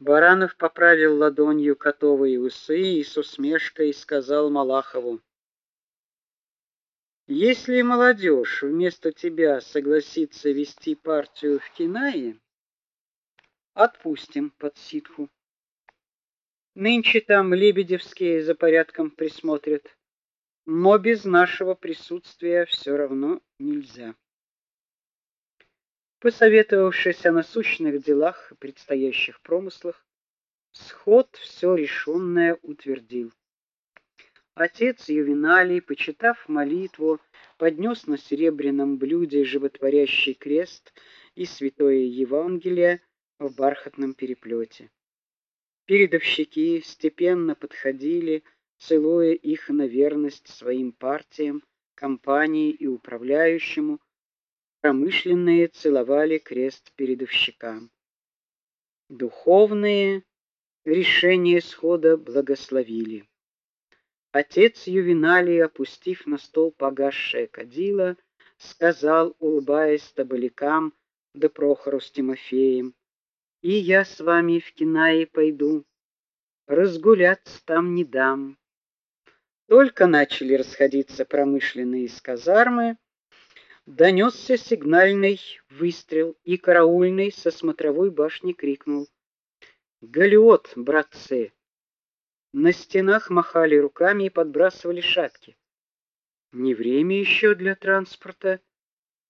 Баранов поправил ладонью котовые усы и с усмешкой сказал Малахову: "Если молодежь вместо тебя согласится вести партию в Кинае, отпустим под ситху. Нынче там лебедевские за порядком присмотрят, но без нашего присутствия все равно нельзя". Посоветовавшись о насущных делах и предстоящих промыслах, сход все решенное утвердил. Отец Ювеналий, почитав молитву, поднес на серебряном блюде животворящий крест и святое Евангелие в бархатном переплете. Передовщики степенно подходили, целуя их на верность своим партиям, компании и управляющему, Промышленные целовали крест передовщикам. Духовные решение схода благословили. Отец Ювеналий, опустив на стол погасшее кадило, сказал, улыбаясь табалякам да Прохору с Тимофеем: "И я с вами в Кинае пойду. Разгуляться там не дам". Только начали расходиться промышленные из казармы, Донесся сигнальный выстрел, и караульный со смотровой башни крикнул: "Галиот, братцы!" На стенах махали руками и подбрасывали шапки. Не время еще для транспорта,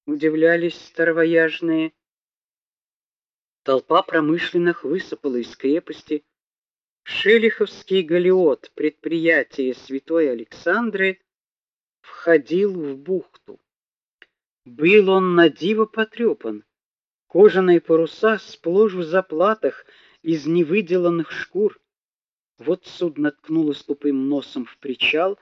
удивлялись старовояжные. Толпа промышленных высыпала из крепости. Шелиховский галеот, предприятие Святой Александры, входил в бухту. Был он на диво потрепан. Кожаные паруса сплошь в заплатах из невыделанных шкур. Вот судно ткнулось тупым носом в причал.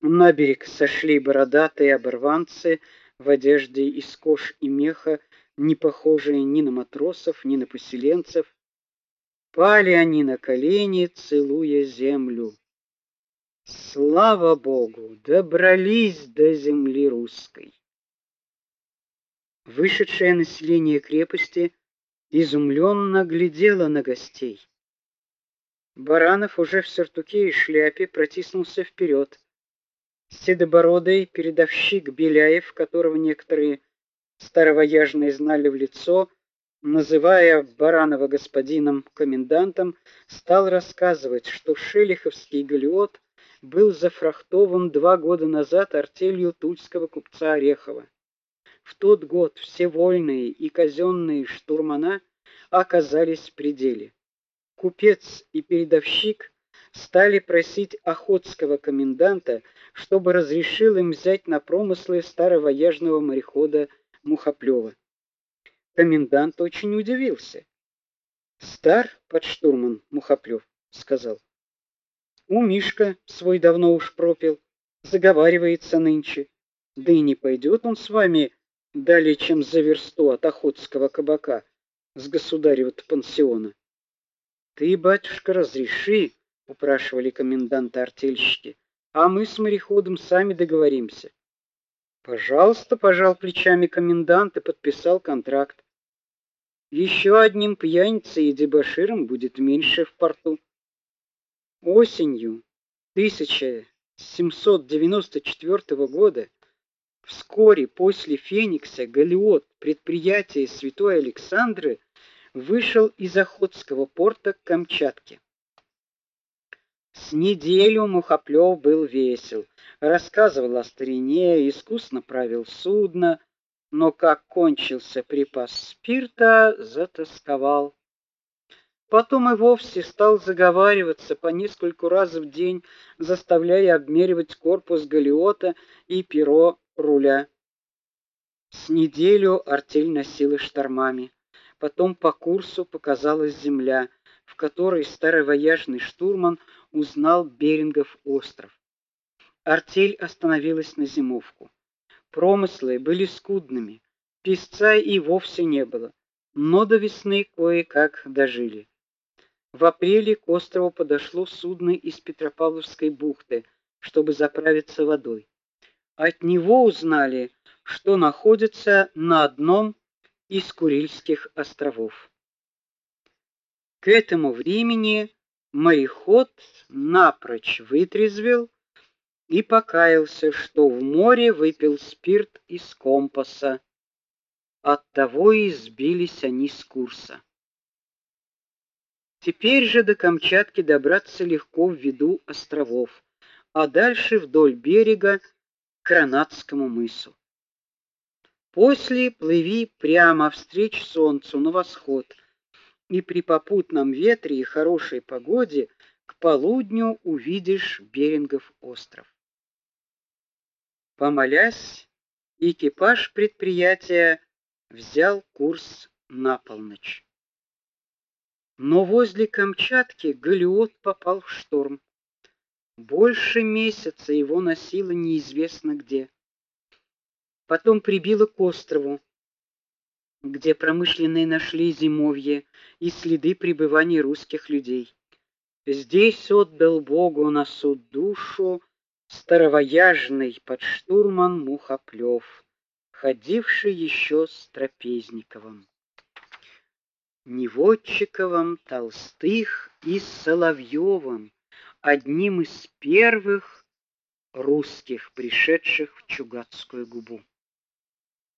На берег сошли бородатые оборванцы в одежде из кож и меха, не похожие ни на матросов, ни на поселенцев. Пали они на колени, целуя землю. Слава Богу, добрались до земли русской. Вышедшее население крепости изумленно глядело на гостей. Баранов уже в сюртуке и шляпе протиснулся вперед. Седобородый передовщик Беляев, которого некоторые старовояжные знали в лицо, называя Баранова господином комендантом, стал рассказывать, что Шелиховский галеот был зафрахтован два года назад артелью тульского купца Орехова. В тот год все вольные и казенные штурмана оказались в пределе. Купец и передовщик стали просить охотского коменданта, чтобы разрешил им взять на промыслы старовояжного морехода Мухоплёва. Комендант очень удивился. Стар подштурман Мухоплёв сказал: "У Мишка свой давно уж пропил, заговаривается нынче. Да и не пойдет он с вами далее, чем за версту от охотского кабака с государева пансиона. Ты, батюшка, разреши, упрашивали коменданта артельщики, а мы с мореходом сами договоримся. Пожалуйста, пожал плечами комендант и подписал контракт. Еще одним пьяницей и дебоширом будет меньше в порту. Осенью 1794 года Вскоре после Феникса Галиот, предприятие Святой Александры, вышел из Охотского порта к Камчатке. С неделю Мухоплёв был весел, рассказывал о старине, искусно правил судно, но как кончился припас спирта, затасковал. Потом и вовсе стал заговариваться по нескольку раз в день, заставляя обмеривать корпус галеота и перо руля. С неделю артель носила штормами. Потом по курсу показалась земля, в которой старый вояжный штурман узнал Берингов остров. Артель остановилась на зимовку. Промыслы были скудными, песца и вовсе не было, но до весны кое-как дожили. В апреле к острову подошло судно из Петропавловской бухты, чтобы заправиться водой. От него узнали, что находится на одном из Курильских островов. К этому времени мореход напрочь вытрезвел и покаялся, что в море выпил спирт из компаса. Оттого и сбились они с курса. Теперь же до Камчатки добраться легко ввиду островов, а дальше вдоль берега к Кранатскому мысу. После плыви прямо встреч солнцу на восход, и при попутном ветре и хорошей погоде к полудню увидишь Берингов остров. Помолясь, экипаж предприятия взял курс на полночь. Но возле Камчатки галеот попал в шторм. Больше месяца его носило неизвестно где. Потом прибило к острову, где промышленные нашли зимовье и следы пребывания русских людей. Здесь отдал Богу на суд душу старовояжный подштурман Мухоплёв, ходивший еще с Трапезниковым. Неводчиковым, Толстых и Соловьевым, одним из первых русских, пришедших в Чугатскую губу.